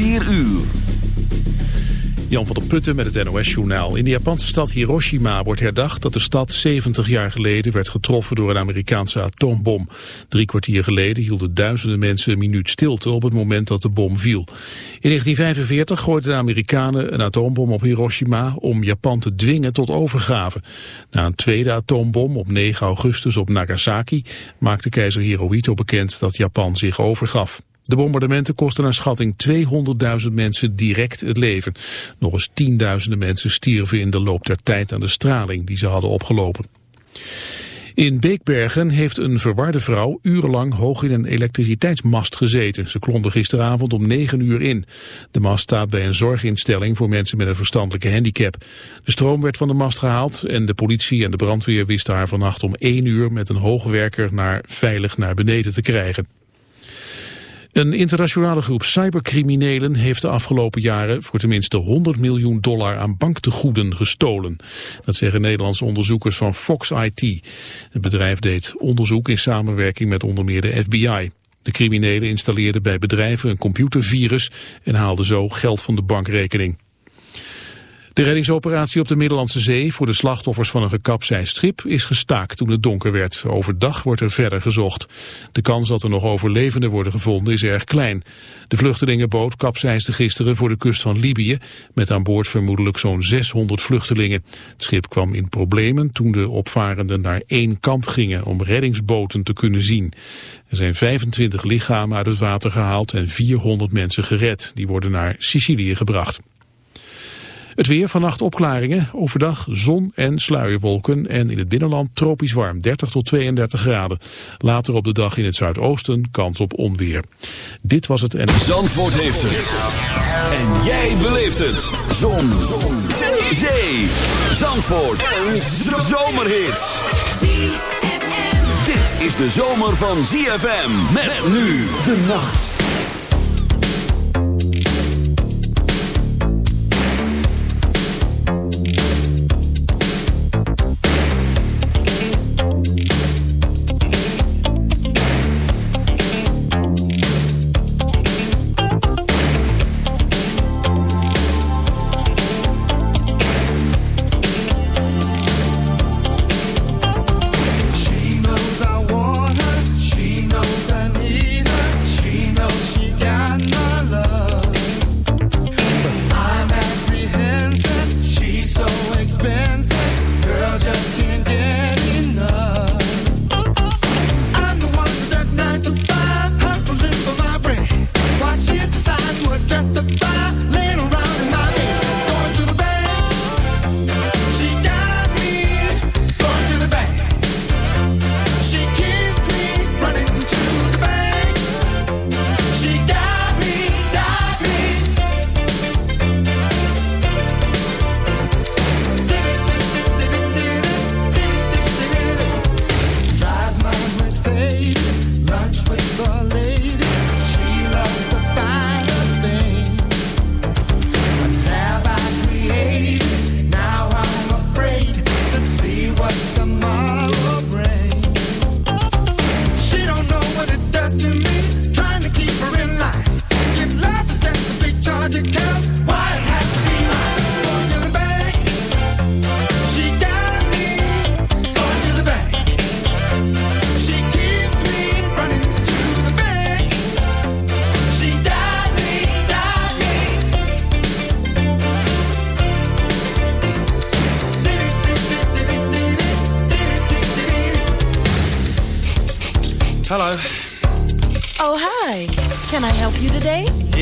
4 uur. Jan van der Putten met het NOS-journaal. In de Japanse stad Hiroshima wordt herdacht dat de stad 70 jaar geleden werd getroffen door een Amerikaanse atoombom. Drie kwartier geleden hielden duizenden mensen een minuut stilte op het moment dat de bom viel. In 1945 gooiden de Amerikanen een atoombom op Hiroshima om Japan te dwingen tot overgave. Na een tweede atoombom op 9 augustus op Nagasaki maakte keizer Hirohito bekend dat Japan zich overgaf. De bombardementen kosten naar schatting 200.000 mensen direct het leven. Nog eens tienduizenden mensen stierven in de loop der tijd aan de straling die ze hadden opgelopen. In Beekbergen heeft een verwarde vrouw urenlang hoog in een elektriciteitsmast gezeten. Ze klomde gisteravond om 9 uur in. De mast staat bij een zorginstelling voor mensen met een verstandelijke handicap. De stroom werd van de mast gehaald en de politie en de brandweer wisten haar vannacht om 1 uur met een hoogwerker naar veilig naar beneden te krijgen. Een internationale groep cybercriminelen heeft de afgelopen jaren voor tenminste 100 miljoen dollar aan banktegoeden gestolen. Dat zeggen Nederlandse onderzoekers van Fox IT. Het bedrijf deed onderzoek in samenwerking met onder meer de FBI. De criminelen installeerden bij bedrijven een computervirus en haalden zo geld van de bankrekening. De reddingsoperatie op de Middellandse Zee voor de slachtoffers van een gekapseist schip is gestaakt toen het donker werd. Overdag wordt er verder gezocht. De kans dat er nog overlevenden worden gevonden is erg klein. De vluchtelingenboot kapseisde gisteren voor de kust van Libië met aan boord vermoedelijk zo'n 600 vluchtelingen. Het schip kwam in problemen toen de opvarenden naar één kant gingen om reddingsboten te kunnen zien. Er zijn 25 lichamen uit het water gehaald en 400 mensen gered. Die worden naar Sicilië gebracht. Het weer, vannacht opklaringen, overdag zon en sluierwolken en in het binnenland tropisch warm, 30 tot 32 graden. Later op de dag in het zuidoosten kans op onweer. Dit was het en... Zandvoort heeft het. En jij beleeft het. Zon. zon. Zee. Zandvoort. Een zomerhit. Dit is de zomer van ZFM. Met nu de nacht. magic cap.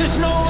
There's no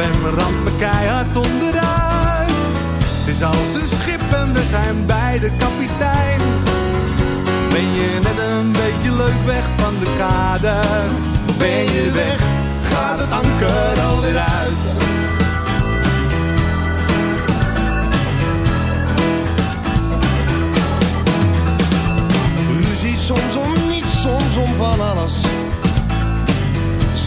En ramt me keihard onderuit. Het is als een schip en we zijn beide kapitein. Ben je net een beetje leuk weg van de kade? Ben je weg, gaat het anker alweer uit.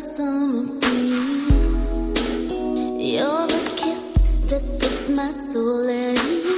You're the kiss that puts my soul at ease.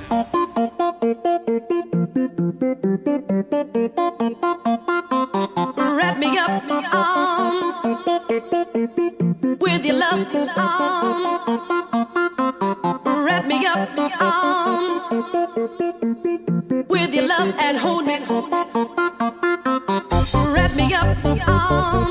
on.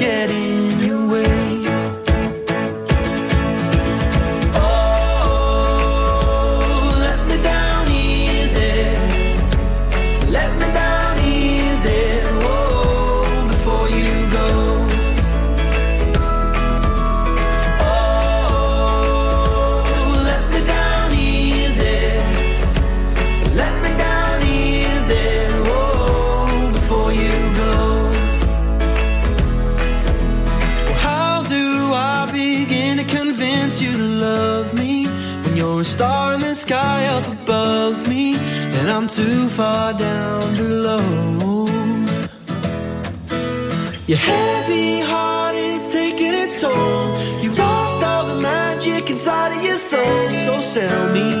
sell me.